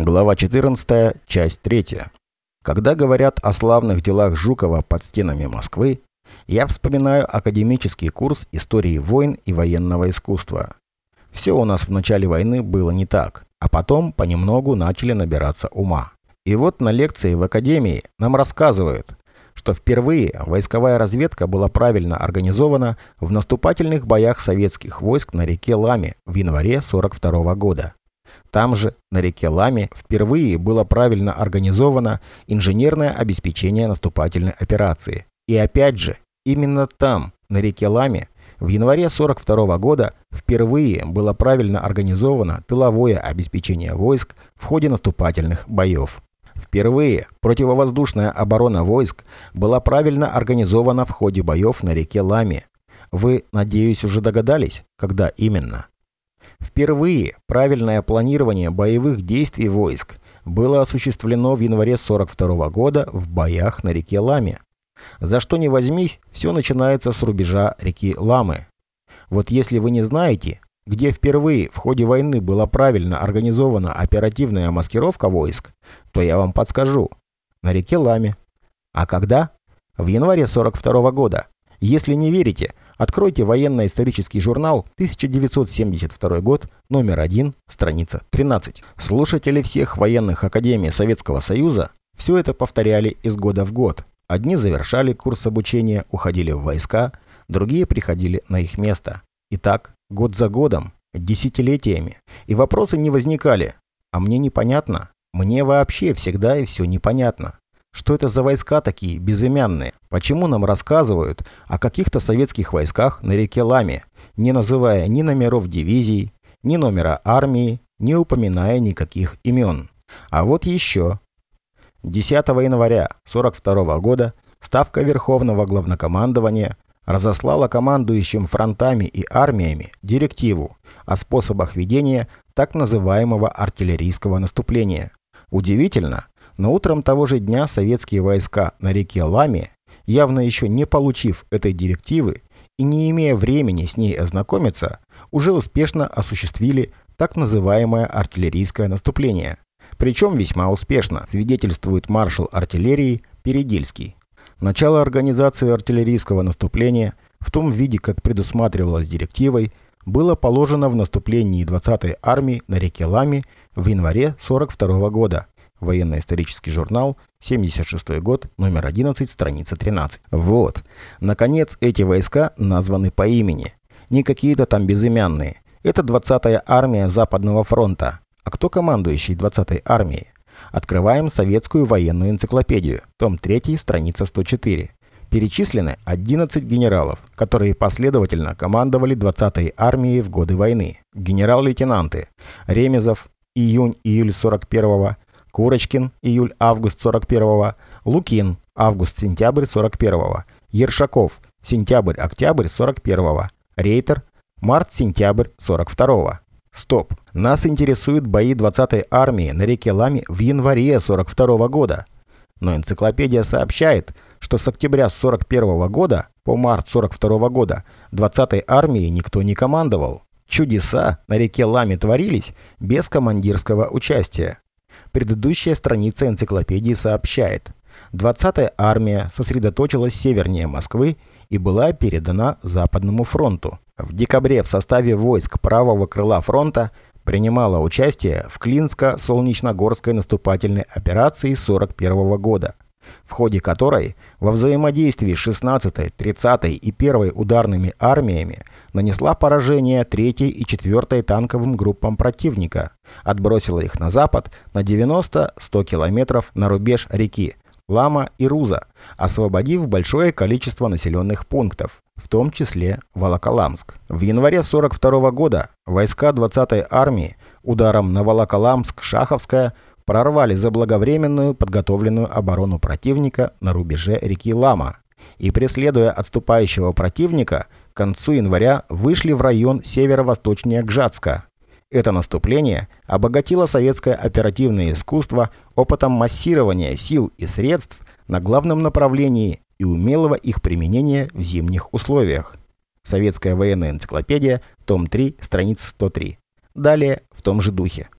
Глава 14, часть 3. Когда говорят о славных делах Жукова под стенами Москвы, я вспоминаю академический курс истории войн и военного искусства. Все у нас в начале войны было не так, а потом понемногу начали набираться ума. И вот на лекции в академии нам рассказывают, что впервые войсковая разведка была правильно организована в наступательных боях советских войск на реке Ламе в январе 42 года. Там же, на реке Ламе, впервые было правильно организовано инженерное обеспечение наступательной операции. И опять же, именно там, на реке Ламе, в январе 42 года впервые было правильно организовано тыловое обеспечение войск в ходе наступательных боев. Впервые противовоздушная оборона войск была правильно организована в ходе боев на реке Ламе. Вы, надеюсь, уже догадались, когда именно? Впервые правильное планирование боевых действий войск было осуществлено в январе 42 года в боях на реке Ламе. За что не возьмись, все начинается с рубежа реки Ламы. Вот если вы не знаете, где впервые в ходе войны была правильно организована оперативная маскировка войск, то я вам подскажу. На реке Ламе. А когда? В январе 42 года. Если не верите, Откройте военно-исторический журнал 1972 год, номер 1, страница 13. Слушатели всех военных академий Советского Союза все это повторяли из года в год. Одни завершали курс обучения, уходили в войска, другие приходили на их место. И так, год за годом, десятилетиями. И вопросы не возникали. А мне непонятно. Мне вообще всегда и все непонятно. Что это за войска такие, безымянные? Почему нам рассказывают о каких-то советских войсках на реке Ламе, не называя ни номеров дивизий, ни номера армии, не упоминая никаких имен? А вот еще. 10 января 1942 года Ставка Верховного Главнокомандования разослала командующим фронтами и армиями директиву о способах ведения так называемого артиллерийского наступления. Удивительно, но утром того же дня советские войска на реке Ламе, явно еще не получив этой директивы и не имея времени с ней ознакомиться, уже успешно осуществили так называемое артиллерийское наступление. Причем весьма успешно, свидетельствует маршал артиллерии Передельский. Начало организации артиллерийского наступления в том виде, как предусматривалось директивой, было положено в наступлении 20-й армии на реке Лами в январе 42 года – Военно-исторический журнал, 76 год, номер 11, страница 13. Вот. Наконец, эти войска названы по имени. Не какие-то там безымянные. Это 20-я армия Западного фронта. А кто командующий 20-й армией? Открываем советскую военную энциклопедию, том 3, страница 104. Перечислены 11 генералов, которые последовательно командовали 20-й армией в годы войны. Генерал-лейтенанты Ремезов, июнь-июль 41 Курочкин, июль-август 41-го, Лукин, август-сентябрь 41-го, Ершаков, сентябрь-октябрь 41-го, Рейтер, март-сентябрь 42-го. Стоп. Нас интересуют бои 20-й армии на реке Лами в январе 42 -го года. Но энциклопедия сообщает, что с октября 41 -го года по март 42 -го года 20-й армии никто не командовал. Чудеса на реке Лами творились без командирского участия. Предыдущая страница энциклопедии сообщает, 20-я армия сосредоточилась севернее Москвы и была передана Западному фронту. В декабре в составе войск правого крыла фронта принимала участие в Клинско-Солнечногорской наступательной операции 41 года – в ходе которой во взаимодействии с 16-й, 30-й и 1-й ударными армиями нанесла поражение 3-й и 4-й танковым группам противника, отбросила их на запад на 90-100 километров на рубеж реки Лама и Руза, освободив большое количество населенных пунктов, в том числе Волоколамск. В январе 42 года войска 20-й армии ударом на Волоколамск-Шаховская – прорвали заблаговременную подготовленную оборону противника на рубеже реки Лама и, преследуя отступающего противника, к концу января вышли в район северо-восточнее Гжатска. Это наступление обогатило советское оперативное искусство опытом массирования сил и средств на главном направлении и умелого их применения в зимних условиях. Советская военная энциклопедия, том 3, страница 103. Далее в том же духе.